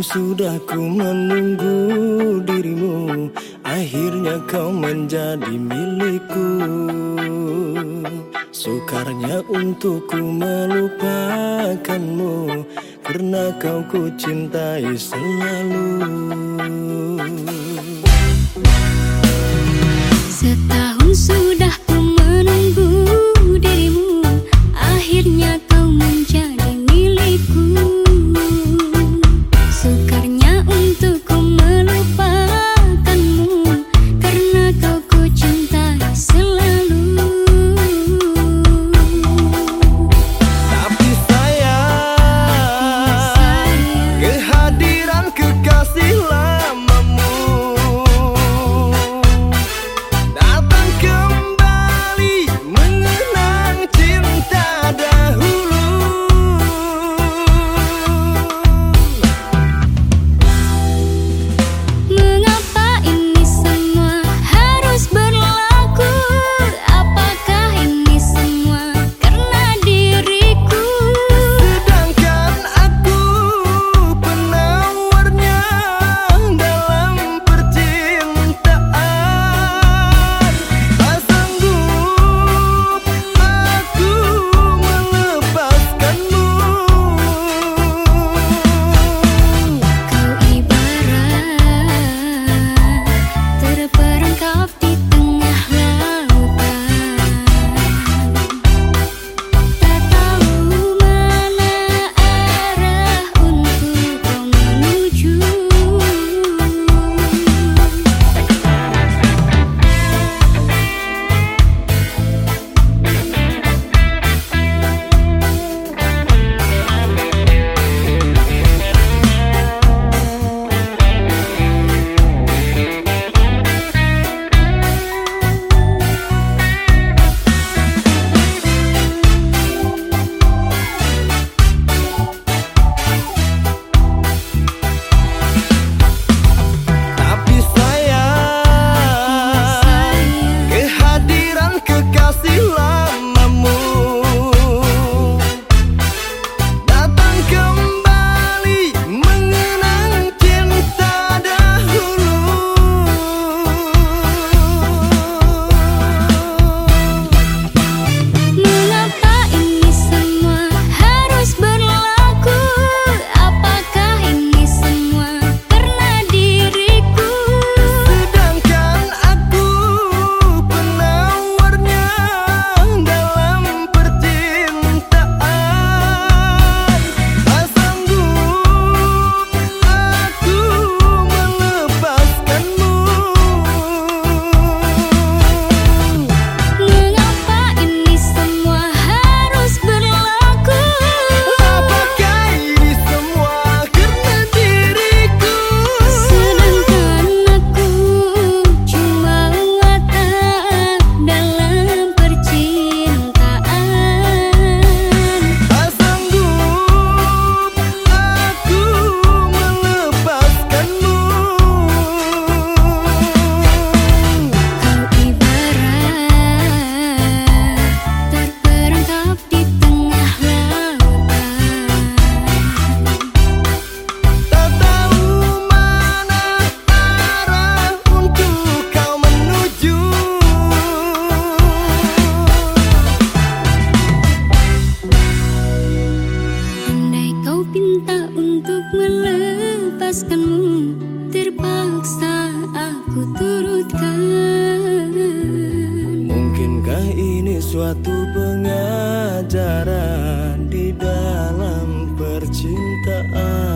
Sudah ku menunggu dirimu Akhirnya kau menjadi milikku. Sukarnya untukku melupakanmu Karena kau ku cintai selalu. Setahun sudah melepaskanmu terpaksa aku turutkan mungkinkah ini suatu pengajaran di dalam percintaan?